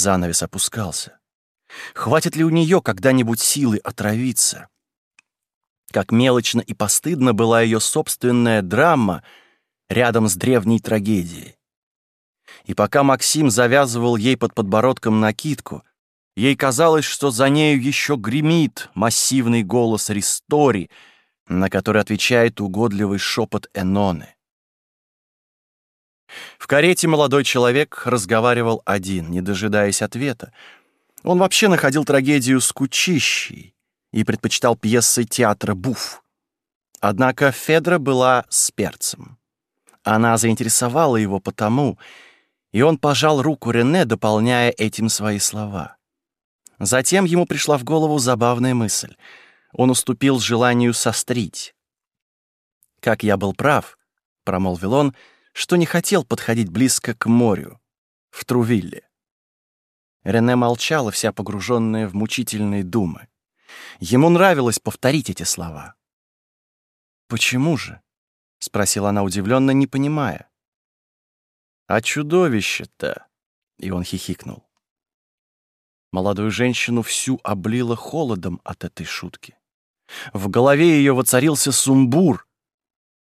Занавес опускался. Хватит ли у нее когда-нибудь силы отравиться? Как мелочно и постыдно была ее собственная драма рядом с древней трагедией. И пока Максим завязывал ей под подбородком накидку, ей казалось, что за нею еще гремит массивный голос Ристори, на который отвечает угодливый шепот Эноны. В карете молодой человек разговаривал один, не дожидаясь ответа. Он вообще находил трагедию скучищей и предпочитал пьесы театра «Буф». Однако Федра была с перцем. Она заинтересовала его потому, и он пожал руку Рене, дополняя этим свои слова. Затем ему пришла в голову забавная мысль. Он уступил желанию сострить. «Как я был прав», — промолвил он, — что не хотел подходить близко к морю, в Трувилле. Рене молчала, вся погруженная в мучительные думы. Ему нравилось повторить эти слова. «Почему же?» — спросила она удивленно, не понимая. «А чудовище-то!» — и он хихикнул. Молодую женщину всю облило холодом от этой шутки. В голове ее воцарился сумбур,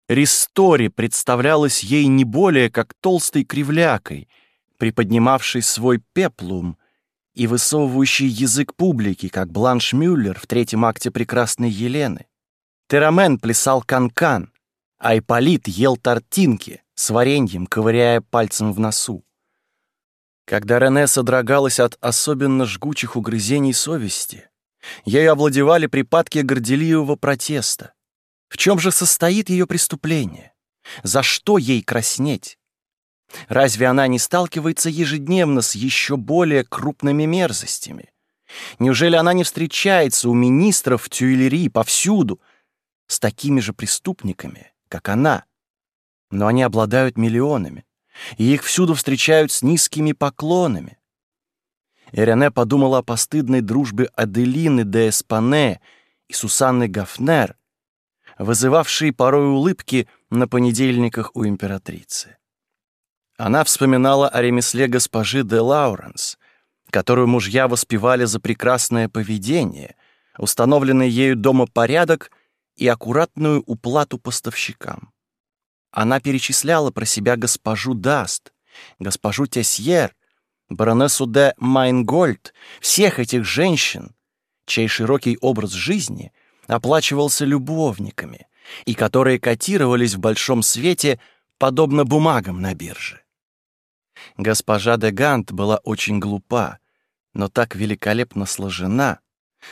Ристори представлялась ей не более как толстой кривлякой, приподнимавшей свой пеплум и высовывающий язык публики, как Бланш Мюллер в третьем акте «Прекрасной Елены». Терамен плясал канкан, -кан, а Ипполит ел тортинки с вареньем, ковыряя пальцем в носу. Когда Рене содрогалась от особенно жгучих угрызений совести, ею овладевали припадки горделивого протеста. В чем же состоит ее преступление? За что ей краснеть? Разве она не сталкивается ежедневно с еще более крупными мерзостями? Неужели она не встречается у министров в Тюильри повсюду с такими же преступниками, как она? Но они обладают миллионами, и их всюду встречают с низкими поклонами. Ирене подумала о постыдной дружбе Аделины де Эспане и Сусанны Гафнер, вызывавший порой улыбки на понедельниках у императрицы. Она вспоминала о ремесле госпожи де Лауренс, которую мужья воспевали за прекрасное поведение, установленный ею дома порядок и аккуратную уплату поставщикам. Она перечисляла про себя госпожу Даст, госпожу Тесьер, баронессу де Майнгольд, всех этих женщин, чей широкий образ жизни — оплачивался любовниками и которые котировались в большом свете подобно бумагам на бирже. Госпожа де Гант была очень глупа, но так великолепно сложена,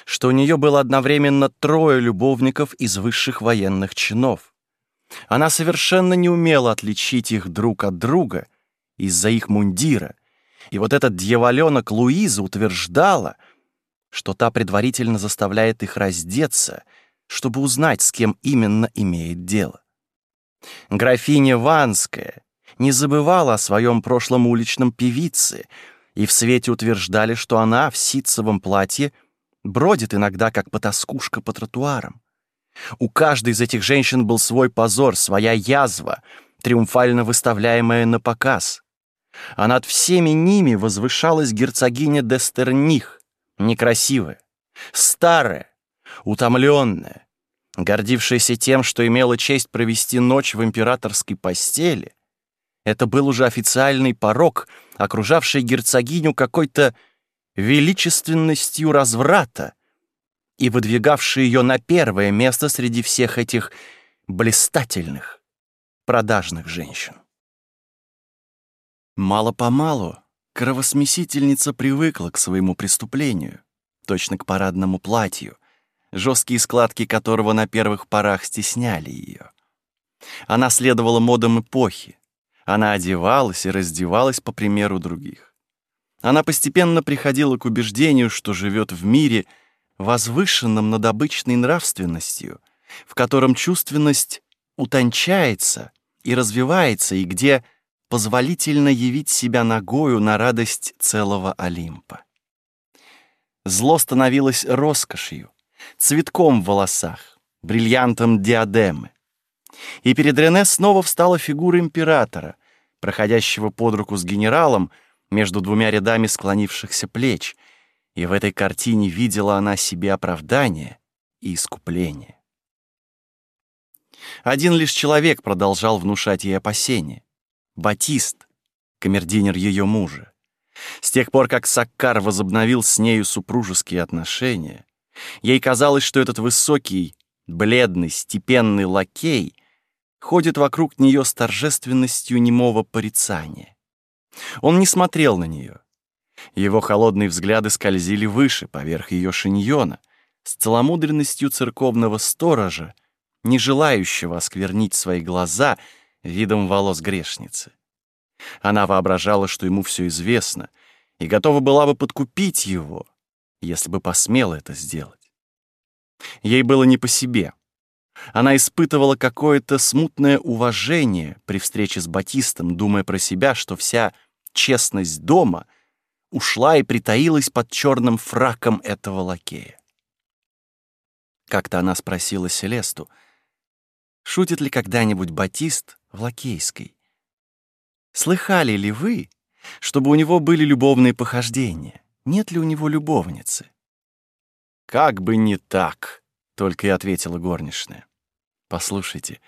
что у нее было одновременно трое любовников из высших военных чинов. Она совершенно не умела отличить их друг от друга из-за их мундира, и вот этот дьяволенок Луиза утверждала — что та предварительно заставляет их раздеться, чтобы узнать, с кем именно имеет дело. Графиня Ванская не забывала о своем прошлом уличном певице, и в свете утверждали, что она в ситцевом платье бродит иногда, как потаскушка по тротуарам. У каждой из этих женщин был свой позор, своя язва, триумфально выставляемая на показ. А над всеми ними возвышалась герцогиня Дестерних, некрасивая, старая, утомленная, гордившаяся тем, что имела честь провести ночь в императорской постели, это был уже официальный порог, окружавший герцогиню какой-то величественностью разврата и выдвигавший ее на первое место среди всех этих блистательных, продажных женщин. Мало-помалу Кровосмесительница привыкла к своему преступлению, точно к парадному платью, жесткие складки которого на первых порах стесняли ее. Она следовала модам эпохи. Она одевалась и раздевалась по примеру других. Она постепенно приходила к убеждению, что живет в мире, возвышенном над обычной нравственностью, в котором чувственность утончается и развивается, и где позволительно явить себя ногою на радость целого Олимпа. Зло становилось роскошью, цветком в волосах, бриллиантом диадемы. И перед Рене снова встала фигура императора, проходящего под руку с генералом, между двумя рядами склонившихся плеч, и в этой картине видела она себе оправдание и искупление. Один лишь человек продолжал внушать ей опасения — Батист, камердинер ее мужа. С тех пор, как Саккар возобновил с нею супружеские отношения, ей казалось, что этот высокий, бледный, степенный лакей ходит вокруг нее с торжественностью немого порицания. Он не смотрел на нее. Его холодные взгляды скользили выше, поверх ее шиньона, с целомудренностью церковного сторожа, не желающего осквернить свои глаза видом волос грешницы. Она воображала, что ему все известно, и готова была бы подкупить его, если бы посмела это сделать. Ей было не по себе. Она испытывала какое-то смутное уважение при встрече с Батистом, думая про себя, что вся честность дома ушла и притаилась под черным фраком этого лакея. Как-то она спросила Селесту, шутит ли когда-нибудь Батист в лакейской. Слыхали ли вы, чтобы у него были любовные похождения? Нет ли у него любовницы? Как бы не так, только и ответила горничная. Послушайте,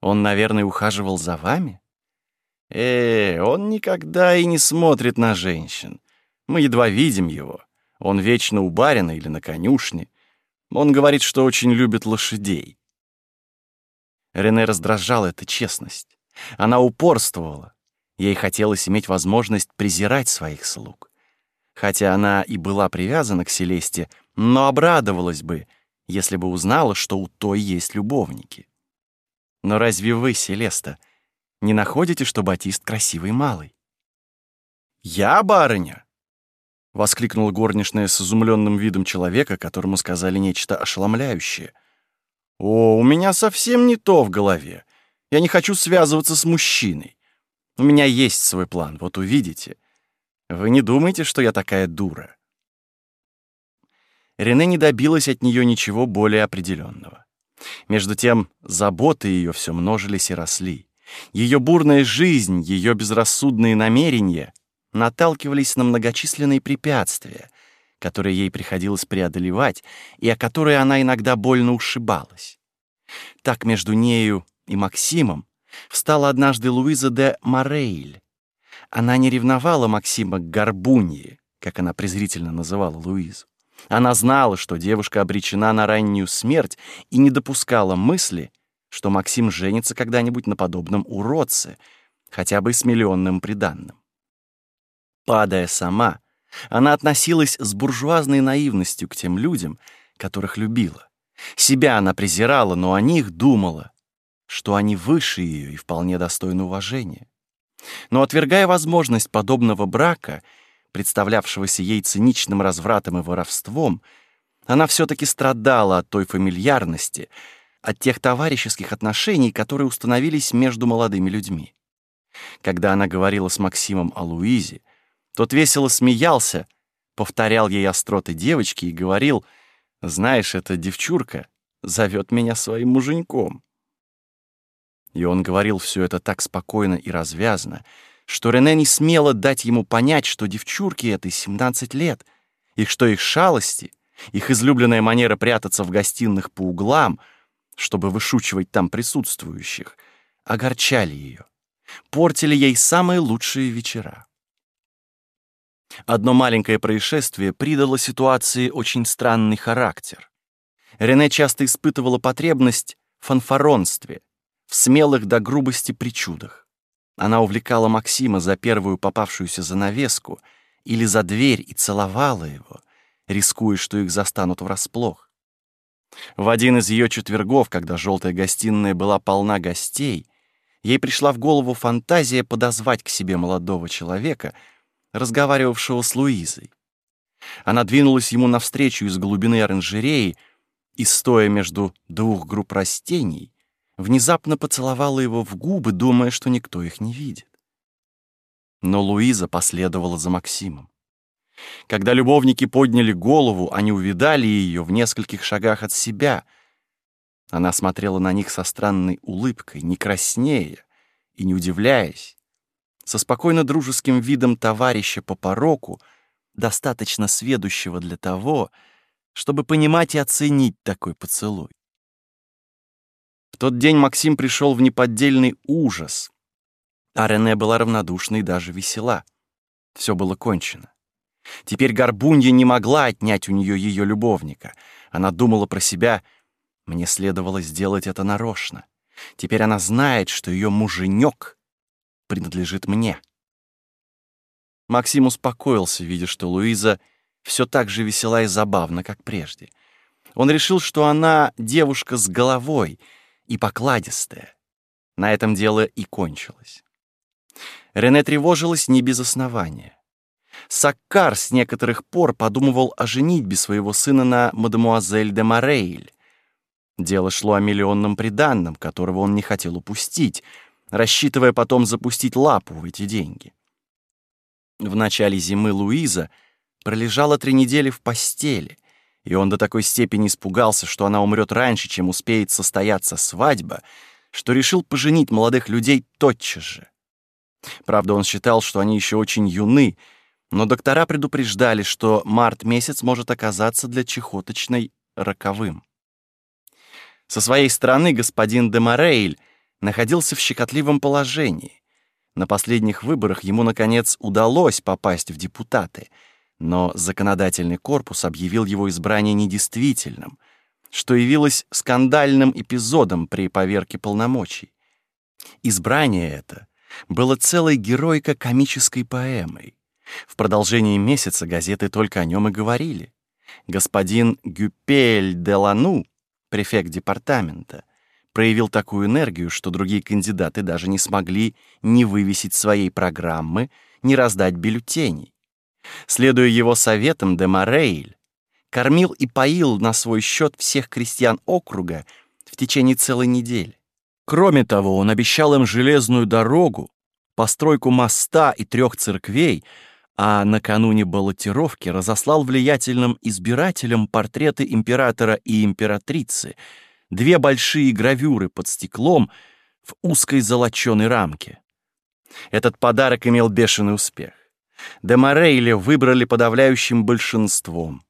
он, наверное, ухаживал за вами? Э, он никогда и не смотрит на женщин. Мы едва видим его. Он вечно у барина или на конюшне. Он говорит, что очень любит лошадей. Рене раздражала эта честность. Она упорствовала, Ей хотелось иметь возможность презирать своих слуг. Хотя она и была привязана к Селесте, но обрадовалась бы, если бы узнала, что у той есть любовники. Но разве вы, Селеста, не находите, что Батист красивый малый? «Я, барыня!» — воскликнула горничная с изумленным видом человека, которому сказали нечто ошеломляющее. «О, у меня совсем не то в голове. Я не хочу связываться с мужчиной. У меня есть свой план, вот увидите. Вы не думаете, что я такая дура?» Рене не добилась от нее ничего более определенного. Между тем, заботы ее все множились и росли. Ее бурная жизнь, ее безрассудные намерения наталкивались на многочисленные препятствия, которые ей приходилось преодолевать и о которые она иногда больно ушибалась. Так между нею и Максимом встала однажды Луиза де Морейль. Она не ревновала Максима к горбунье, как она презрительно называла Луизу. Она знала, что девушка обречена на раннюю смерть и не допускала мысли, что Максим женится когда-нибудь на подобном уродце, хотя бы с миллионным приданным. Падая сама, она относилась с буржуазной наивностью к тем людям, которых любила. Себя она презирала, но о них думала, что они выше ее и вполне достойны уважения. Но отвергая возможность подобного брака, представлявшегося ей циничным развратом и воровством, она все-таки страдала от той фамильярности, от тех товарищеских отношений, которые установились между молодыми людьми. Когда она говорила с Максимом о Луизе, тот весело смеялся, повторял ей остроты девочки и говорил, «Знаешь, эта девчурка зовет меня своим муженьком». И он говорил все это так спокойно и развязно, что Рене не смела дать ему понять, что девчурке этой 17 лет, и что их шалости, их излюбленная манера прятаться в гостиных по углам, чтобы вышучивать там присутствующих, огорчали ее, портили ей самые лучшие вечера. Одно маленькое происшествие придало ситуации очень странный характер. Рене часто испытывала потребность в фанфаронстве, в смелых до грубости причудах. Она увлекала Максима за первую попавшуюся занавеску или за дверь и целовала его, рискуя, что их застанут врасплох. В один из ее четвергов, когда желтая гостиная была полна гостей, ей пришла в голову фантазия подозвать к себе молодого человека, разговаривавшего с Луизой. Она двинулась ему навстречу из глубины оранжереи и, стоя между двух групп растений, внезапно поцеловала его в губы, думая, что никто их не видит. Но Луиза последовала за Максимом. Когда любовники подняли голову, они увидали ее в нескольких шагах от себя. Она смотрела на них со странной улыбкой, не краснея и не удивляясь, со спокойно дружеским видом товарища по пороку, достаточно сведущего для того, чтобы понимать и оценить такой поцелуй. В тот день Максим пришел в неподдельный ужас, а Рене была равнодушна и даже весела. Все было кончено. Теперь Горбунья не могла отнять у нее ее любовника. Она думала про себя, мне следовало сделать это нарочно. Теперь она знает, что ее муженек принадлежит мне. Максим успокоился, видя, что Луиза все так же весела и забавна, как прежде. Он решил, что она девушка с головой и покладистая. На этом дело и кончилось. Рене тревожилась не без основания. Саккар с некоторых пор подумывал о женитьбе своего сына на мадемуазель де Морейль. Дело шло о миллионном приданном, которого он не хотел упустить, рассчитывая потом запустить лапу в эти деньги. В начале зимы Луиза пролежала три недели в постели, и он до такой степени испугался, что она умрет раньше, чем успеет состояться свадьба, что решил поженить молодых людей тотчас же. Правда, он считал, что они еще очень юны, но доктора предупреждали, что март месяц может оказаться для чехоточной роковым. Со своей стороны господин де Морейль находился в щекотливом положении. На последних выборах ему, наконец, удалось попасть в депутаты, но законодательный корпус объявил его избрание недействительным, что явилось скандальным эпизодом при поверке полномочий. Избрание это было целой героико-комической поэмой. В продолжении месяца газеты только о нем и говорили. Господин Гюпель де Лану префект департамента, проявил такую энергию, что другие кандидаты даже не смогли ни вывесить своей программы, ни раздать бюллетеней. Следуя его советам, де Морейль кормил и поил на свой счет всех крестьян округа в течение целой недели. Кроме того, он обещал им железную дорогу, постройку моста и трех церквей, а накануне баллотировки разослал влиятельным избирателям портреты императора и императрицы, две большие гравюры под стеклом в узкой золоченой рамке. Этот подарок имел бешеный успех. Де Морейли выбрали подавляющим большинством.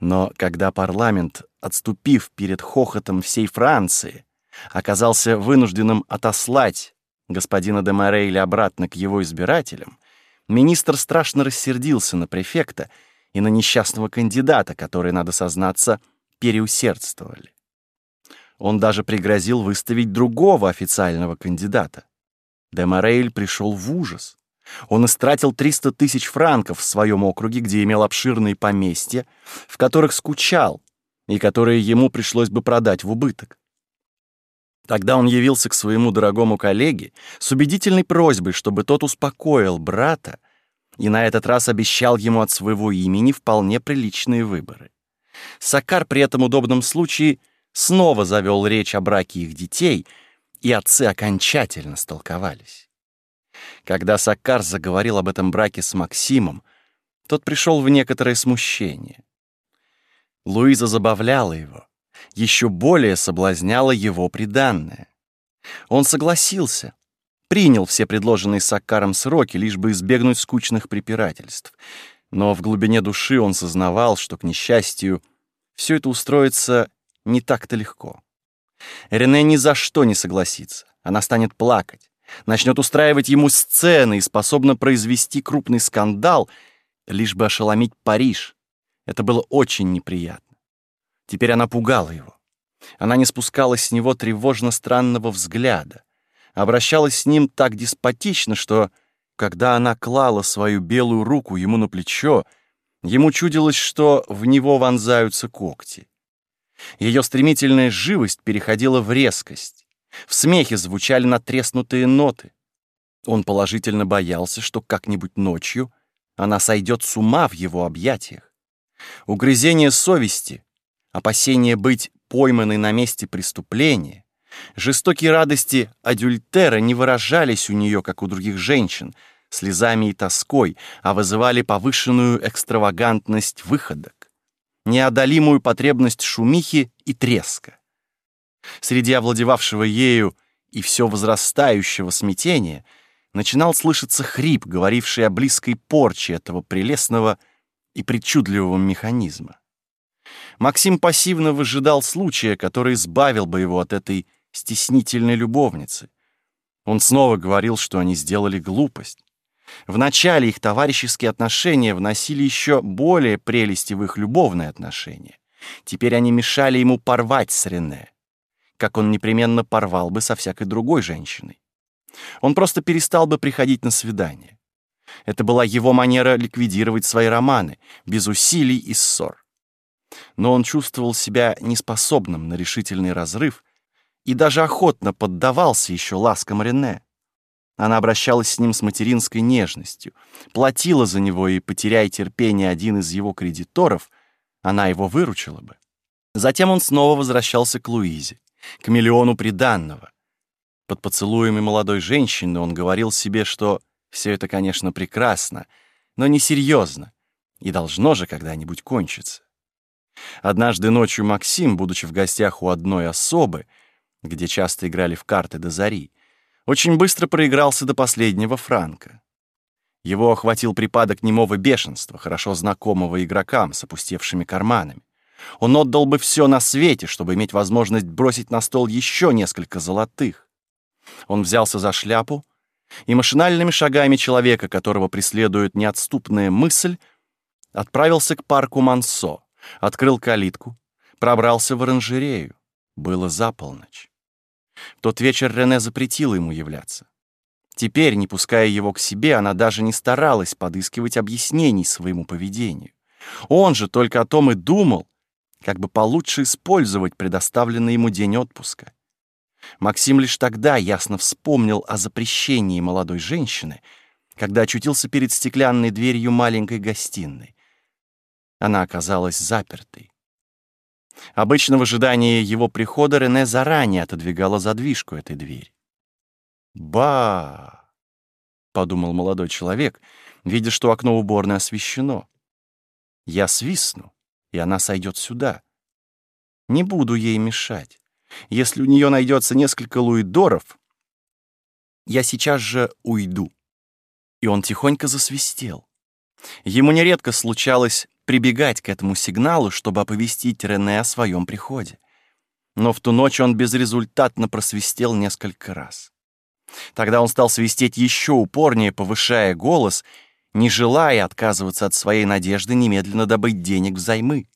Но когда парламент, отступив перед хохотом всей Франции, оказался вынужденным отослать господина де Морейли обратно к его избирателям, Министр страшно рассердился на префекта и на несчастного кандидата, которые, надо сознаться, переусердствовали. Он даже пригрозил выставить другого официального кандидата. Демарейль пришел в ужас. Он истратил 300 тысяч франков в своем округе, где имел обширные поместья, в которых скучал, и которые ему пришлось бы продать в убыток. Тогда он явился к своему дорогому коллеге с убедительной просьбой, чтобы тот успокоил брата и на этот раз обещал ему от своего имени вполне приличные выборы. Сакар при этом удобном случае снова завел речь о браке их детей, и отцы окончательно столковались. Когда Сакар заговорил об этом браке с Максимом, тот пришел в некоторое смущение. Луиза забавляла его, еще более соблазняло его приданное. Он согласился, принял все предложенные Саккаром сроки, лишь бы избегнуть скучных препирательств. Но в глубине души он сознавал, что, к несчастью, все это устроится не так-то легко. Рене ни за что не согласится. Она станет плакать, начнет устраивать ему сцены и способна произвести крупный скандал, лишь бы ошеломить Париж. Это было очень неприятно. Теперь она пугала его. Она не спускала с него тревожно-странного взгляда. Обращалась с ним так деспотично, что, когда она клала свою белую руку ему на плечо, ему чудилось, что в него вонзаются когти. Ее стремительная живость переходила в резкость. В смехе звучали натреснутые ноты. Он положительно боялся, что как-нибудь ночью она сойдет с ума в его объятиях. Угрызение совести, опасение быть пойманной на месте преступления, жестокие радости адюльтера не выражались у нее, как у других женщин, слезами и тоской, а вызывали повышенную экстравагантность выходок, неодолимую потребность шумихи и треска. Среди овладевавшего ею и все возрастающего смятения начинал слышаться хрип, говоривший о близкой порче этого прелестного и причудливого механизма. Максим пассивно выжидал случая, который избавил бы его от этой стеснительной любовницы. Он снова говорил, что они сделали глупость. Вначале их товарищеские отношения вносили еще более прелести в их любовные отношения. Теперь они мешали ему порвать с Рене, как он непременно порвал бы со всякой другой женщиной. Он просто перестал бы приходить на свидание. Это была его манера ликвидировать свои романы, без усилий и ссор. Но он чувствовал себя неспособным на решительный разрыв и даже охотно поддавался еще ласкам Рене. Она обращалась с ним с материнской нежностью, платила за него, и, потеряя терпение один из его кредиторов, она его выручила бы. Затем он снова возвращался к Луизе, к миллиону приданного. Под поцелуями молодой женщины он говорил себе, что все это, конечно, прекрасно, но несерьезно, и должно же когда-нибудь кончиться. Однажды ночью Максим, будучи в гостях у одной особы, где часто играли в карты до зари, очень быстро проигрался до последнего франка. Его охватил припадок немого бешенства, хорошо знакомого игрокам с опустевшими карманами. Он отдал бы все на свете, чтобы иметь возможность бросить на стол еще несколько золотых. Он взялся за шляпу и машинальными шагами человека, которого преследует неотступная мысль, отправился к парку Мансо, открыл калитку, пробрался в оранжерею. Было за полночь. В тот вечер Рене запретила ему являться. Теперь, не пуская его к себе, она даже не старалась подыскивать объяснений своему поведению. Он же только о том и думал, как бы получше использовать предоставленный ему день отпуска. Максим лишь тогда ясно вспомнил о запрещении молодой женщины, когда очутился перед стеклянной дверью маленькой гостиной. Она оказалась запертой. Обычно в ожидании его прихода Рене заранее отодвигала задвижку этой двери. «Ба!» — подумал молодой человек, видя, что окно уборной освещено. «Я свистну, и она сойдет сюда. Не буду ей мешать. Если у нее найдется несколько луидоров, я сейчас же уйду». И он тихонько засвистел. Ему нередко случалось прибегать к этому сигналу, чтобы оповестить Рене о своем приходе. Но в ту ночь он безрезультатно просвистел несколько раз. Тогда он стал свистеть еще упорнее, повышая голос, не желая отказываться от своей надежды немедленно добыть денег взаймы.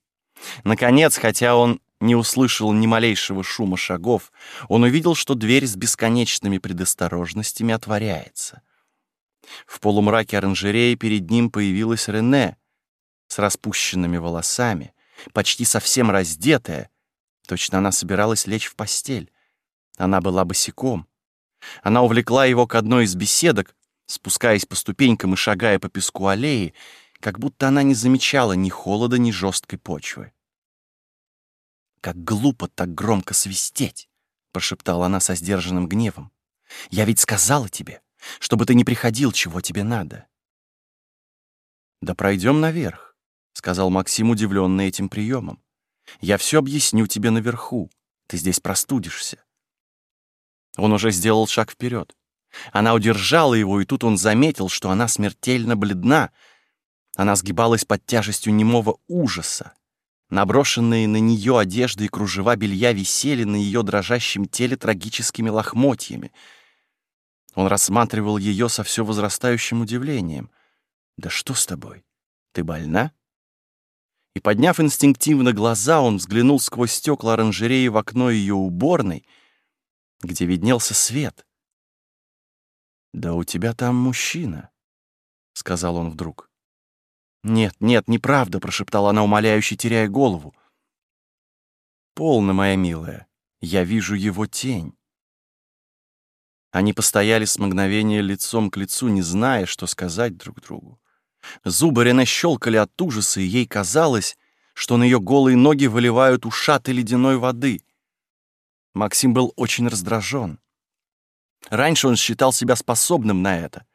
Наконец, хотя он не услышал ни малейшего шума шагов, он увидел, что дверь с бесконечными предосторожностями отворяется. В полумраке оранжереи перед ним появилась Рене с распущенными волосами, почти совсем раздетая. Точно она собиралась лечь в постель. Она была босиком. Она увлекла его к одной из беседок, спускаясь по ступенькам и шагая по песку аллеи, как будто она не замечала ни холода, ни жесткой почвы. «Как глупо так громко свистеть!» — прошептала она со сдержанным гневом. «Я ведь сказала тебе, чтобы ты не приходил, чего тебе надо». «Да пройдем наверх», — сказал Максим, удивленный этим приемом. «Я все объясню тебе наверху. Ты здесь простудишься». Он уже сделал шаг вперед. Она удержала его, и тут он заметил, что она смертельно бледна. Она сгибалась под тяжестью немого ужаса. Наброшенные на нее одежды и кружева белья висели на ее дрожащем теле трагическими лохмотьями — он рассматривал ее со все возрастающим удивлением. «Да что с тобой? Ты больна?» И, подняв инстинктивно глаза, он взглянул сквозь стекла оранжереи в окно ее уборной, где виднелся свет. «Да у тебя там мужчина», — сказал он вдруг. «Нет, нет, неправда», — прошептала она, умоляюще теряя голову. «Полно, моя милая, я вижу его тень». Они постояли с мгновения лицом к лицу, не зная, что сказать друг другу. Зубы Рене щелкали от ужаса, и ей казалось, что на ее голые ноги выливают ушаты ледяной воды. Максим был очень раздражен. Раньше он считал себя способным на это.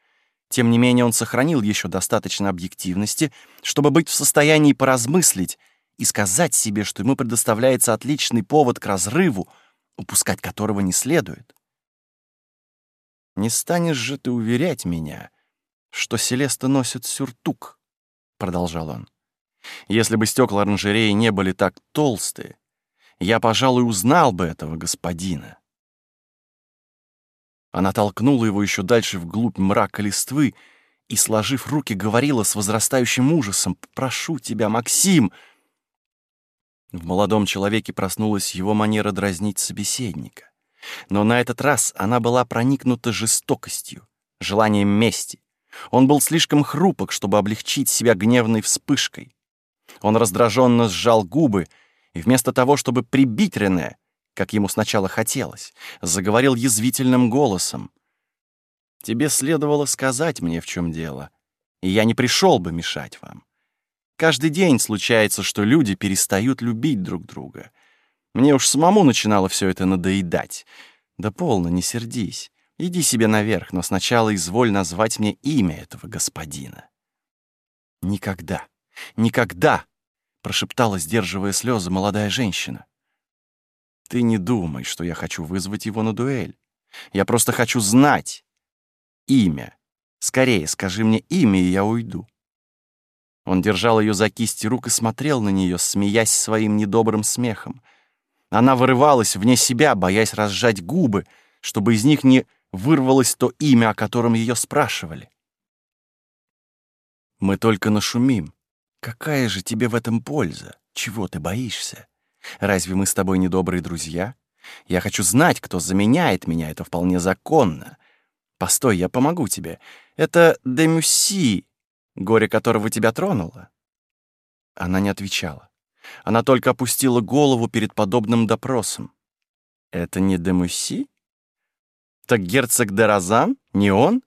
Тем не менее он сохранил еще достаточно объективности, чтобы быть в состоянии поразмыслить и сказать себе, что ему предоставляется отличный повод к разрыву, упускать которого не следует. «Не станешь же ты уверять меня, что Селеста носит сюртук?» — продолжал он. «Если бы стекла оранжереи не были так толстые, я, пожалуй, узнал бы этого господина». Она толкнула его еще дальше вглубь мрака листвы и, сложив руки, говорила с возрастающим ужасом, «Прошу тебя, Максим!» В молодом человеке проснулась его манера дразнить собеседника. Но на этот раз она была проникнута жестокостью, желанием мести. Он был слишком хрупок, чтобы облегчить себя гневной вспышкой. Он раздраженно сжал губы, и вместо того, чтобы прибить Рене, как ему сначала хотелось, заговорил язвительным голосом. «Тебе следовало сказать мне, в чем дело, и я не пришел бы мешать вам. Каждый день случается, что люди перестают любить друг друга. Мне уж самому начинало все это надоедать. Да полно, не сердись. Иди себе наверх, но сначала изволь назвать мне имя этого господина». «Никогда, никогда!» — прошептала, сдерживая слезы, молодая женщина. Ты не думай, что я хочу вызвать его на дуэль. Я просто хочу знать имя. Скорее скажи мне имя, и я уйду. Он держал ее за кисти рук и смотрел на нее, смеясь своим недобрым смехом. Она вырывалась вне себя, боясь разжать губы, чтобы из них не вырвалось то имя, о котором ее спрашивали. «Мы только нашумим. Какая же тебе в этом польза? Чего ты боишься?» Разве мы с тобой не добрые друзья? Я хочу знать, кто заменяет меня, это вполне законно. Постой, я помогу тебе. Это Демюси, горе которого тебя тронуло». Она не отвечала. Она только опустила голову перед подобным допросом. «Это не Демюси? Так герцог де Розан? Не он?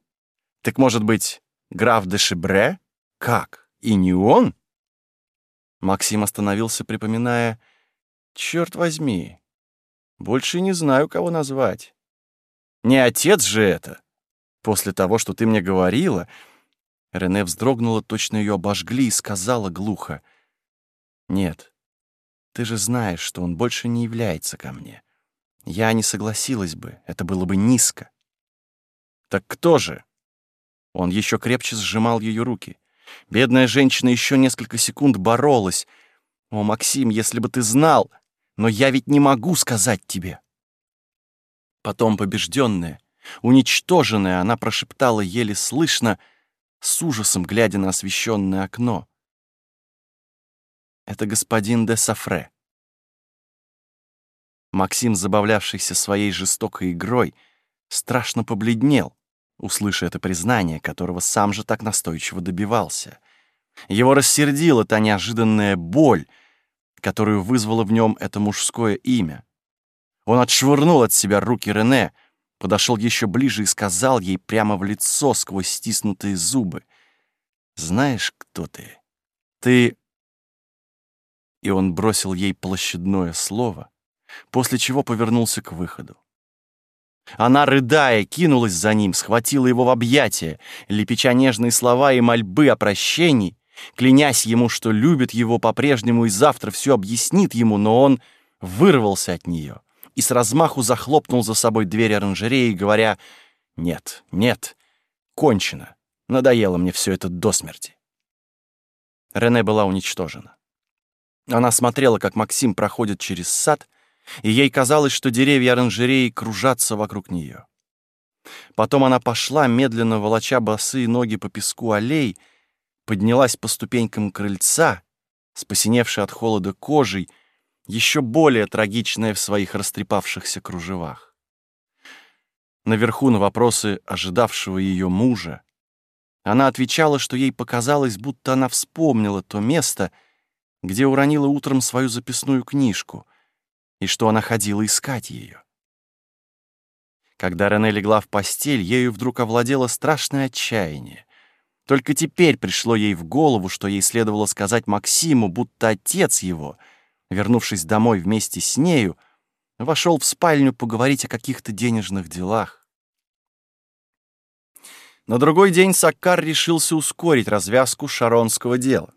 Так, может быть, граф де Шибре? Как? И не он?» Максим остановился, припоминая, Черт возьми. Больше не знаю, кого назвать. Не отец же это. После того, что ты мне говорила... Рене вздрогнула, точно ее обожгли и сказала глухо. «Нет, ты же знаешь, что он больше не является ко мне. Я не согласилась бы, это было бы низко». «Так кто же?» Он еще крепче сжимал ее руки. Бедная женщина еще несколько секунд боролась. «О, Максим, если бы ты знал!» но я ведь не могу сказать тебе». Потом побежденная, уничтоженная, она прошептала еле слышно, с ужасом глядя на освещенное окно. «Это господин де Сафре». Максим, забавлявшийся своей жестокой игрой, страшно побледнел, услыша это признание, которого сам же так настойчиво добивался. Его рассердила та неожиданная боль, которую вызвало в нем это мужское имя. Он отшвырнул от себя руки Рене, подошел еще ближе и сказал ей прямо в лицо сквозь стиснутые зубы. «Знаешь, кто ты? Ты...» И он бросил ей площадное слово, после чего повернулся к выходу. Она, рыдая, кинулась за ним, схватила его в объятия, лепеча нежные слова и мольбы о прощении, клянясь ему, что любит его по-прежнему и завтра все объяснит ему, но он вырвался от нее и с размаху захлопнул за собой дверь оранжереи, говоря «Нет, нет, кончено, надоело мне все это до смерти». Рене была уничтожена. Она смотрела, как Максим проходит через сад, и ей казалось, что деревья оранжереи кружатся вокруг нее. Потом она пошла, медленно волоча босые ноги по песку аллей, поднялась по ступенькам крыльца, с посиневшей от холода кожей, еще более трагичная в своих растрепавшихся кружевах. Наверху на вопросы ожидавшего ее мужа она отвечала, что ей показалось, будто она вспомнила то место, где уронила утром свою записную книжку, и что она ходила искать ее. Когда Рене легла в постель, ею вдруг овладело страшное отчаяние. Только теперь пришло ей в голову, что ей следовало сказать Максиму, будто отец его, вернувшись домой вместе с нею, вошел в спальню поговорить о каких-то денежных делах. На другой день Саккар решился ускорить развязку шаронского дела.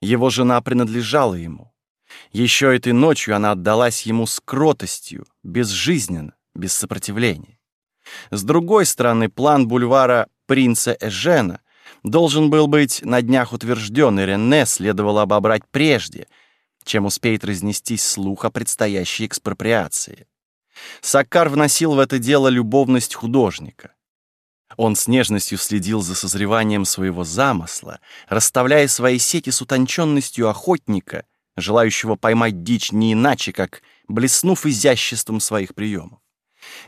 Его жена принадлежала ему. Еще этой ночью она отдалась ему с кротостью, безжизненно, без сопротивления. С другой стороны, план бульвара принца Эжена должен был быть на днях утвержден, и Рене следовало обобрать прежде, чем успеет разнестись слух о предстоящей экспроприации. Саккар вносил в это дело любовность художника. Он с нежностью следил за созреванием своего замысла, расставляя свои сети с утонченностью охотника, желающего поймать дичь не иначе, как блеснув изяществом своих приемов.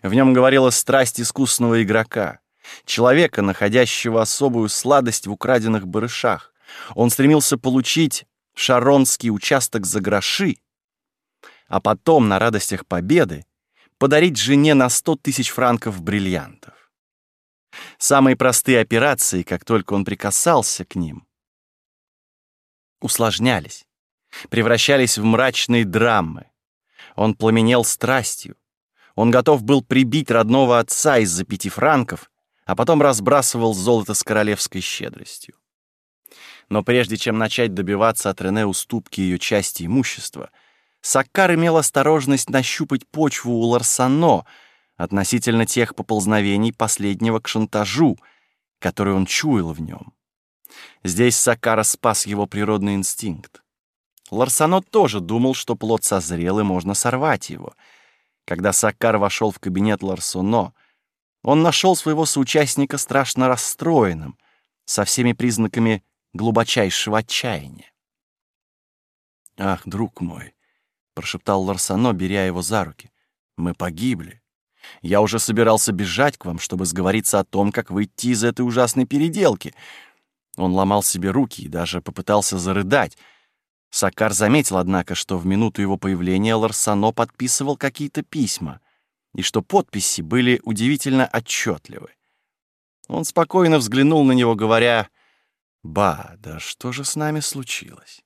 В нем говорила страсть искусного игрока, человека, находящего особую сладость в украденных барышах. Он стремился получить шаронский участок за гроши, а потом, на радостях победы, подарить жене на сто тысяч франков бриллиантов. Самые простые операции, как только он прикасался к ним, усложнялись, превращались в мрачные драмы. Он пламенел страстью. Он готов был прибить родного отца из-за пяти франков, а потом разбрасывал золото с королевской щедростью. Но прежде чем начать добиваться от Рене уступки ее части имущества, Саккар имел осторожность нащупать почву у Ларсано — относительно тех поползновений последнего к шантажу, который он чуял в нем. Здесь Сакара спас его природный инстинкт. Ларсано тоже думал, что плод созрел и можно сорвать его. Когда Сакар вошел в кабинет Ларсоно, он нашел своего соучастника страшно расстроенным, со всеми признаками глубочайшего отчаяния. «Ах, друг мой!» — прошептал Ларсано, беря его за руки. «Мы погибли. Я уже собирался бежать к вам, чтобы сговориться о том, как выйти из этой ужасной переделки. Он ломал себе руки и даже попытался зарыдать. Сакар заметил, однако, что в минуту его появления Ларсано подписывал какие-то письма, и что подписи были удивительно отчетливы. Он спокойно взглянул на него, говоря, «Ба, да что же с нами случилось?»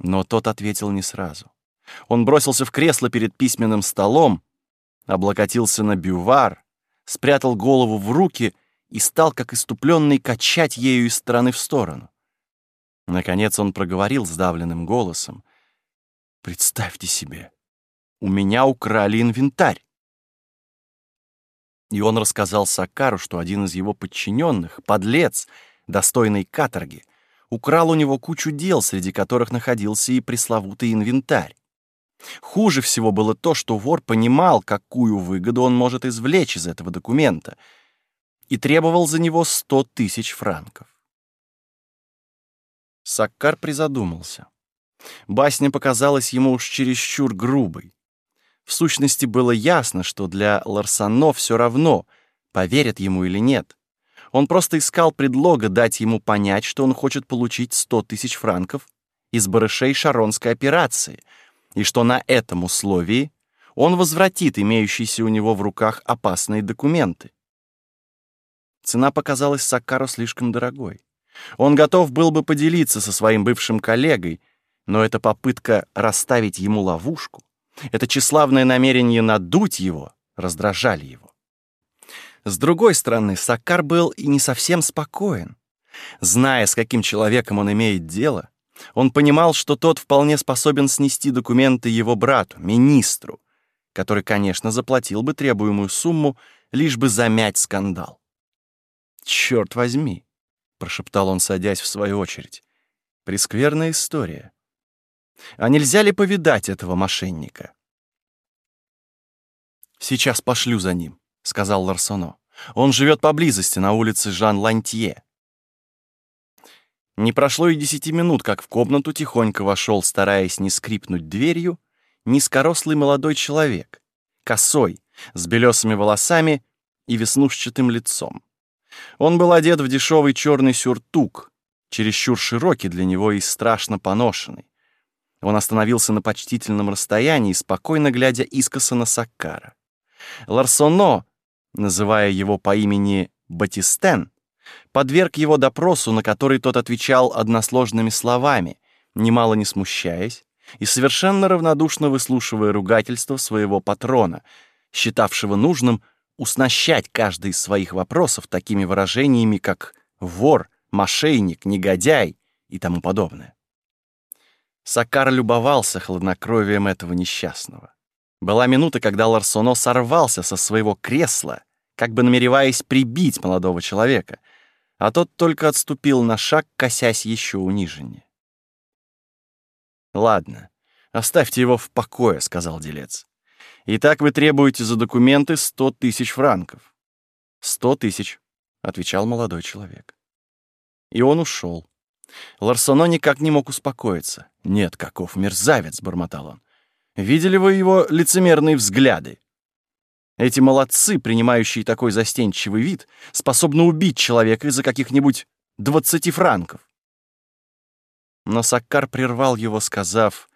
Но тот ответил не сразу. Он бросился в кресло перед письменным столом, облокотился на бювар, спрятал голову в руки и стал, как иступленный, качать ею из стороны в сторону. Наконец он проговорил сдавленным голосом. «Представьте себе, у меня украли инвентарь». И он рассказал Сакару, что один из его подчиненных, подлец, достойный каторги, украл у него кучу дел, среди которых находился и пресловутый инвентарь. Хуже всего было то, что вор понимал, какую выгоду он может извлечь из этого документа, и требовал за него сто тысяч франков. Саккар призадумался. Басня показалась ему уж чересчур грубой. В сущности, было ясно, что для Ларсано все равно, поверят ему или нет. Он просто искал предлога дать ему понять, что он хочет получить сто тысяч франков из барышей Шаронской операции — и что на этом условии он возвратит имеющиеся у него в руках опасные документы. Цена показалась Сакару слишком дорогой. Он готов был бы поделиться со своим бывшим коллегой, но эта попытка расставить ему ловушку, это тщеславное намерение надуть его, раздражали его. С другой стороны, Сакар был и не совсем спокоен. Зная, с каким человеком он имеет дело, он понимал, что тот вполне способен снести документы его брату, министру, который, конечно, заплатил бы требуемую сумму, лишь бы замять скандал. «Черт возьми!» — прошептал он, садясь в свою очередь. «Прескверная история. А нельзя ли повидать этого мошенника?» «Сейчас пошлю за ним», — сказал Ларсоно. «Он живет поблизости, на улице Жан-Лантье. Не прошло и десяти минут, как в комнату тихонько вошел, стараясь не скрипнуть дверью, низкорослый молодой человек, косой, с белесыми волосами и веснушчатым лицом. Он был одет в дешевый черный сюртук, чересчур широкий для него и страшно поношенный. Он остановился на почтительном расстоянии, спокойно глядя искоса на Саккара. Ларсоно, называя его по имени Батистен, подверг его допросу, на который тот отвечал односложными словами, немало не смущаясь и совершенно равнодушно выслушивая ругательство своего патрона, считавшего нужным уснащать каждый из своих вопросов такими выражениями, как «вор», «мошенник», «негодяй» и тому подобное. Сакар любовался хладнокровием этого несчастного. Была минута, когда Ларсоно сорвался со своего кресла как бы намереваясь прибить молодого человека, а тот только отступил на шаг, косясь еще униженнее. «Ладно, оставьте его в покое», — сказал делец. «Итак, вы требуете за документы сто тысяч франков». «Сто тысяч», — отвечал молодой человек. И он ушел. Ларсоно никак не мог успокоиться. «Нет, каков мерзавец!» — бормотал он. «Видели вы его лицемерные взгляды? Эти молодцы, принимающие такой застенчивый вид, способны убить человека из-за каких-нибудь двадцати франков». Но Саккар прервал его, сказав,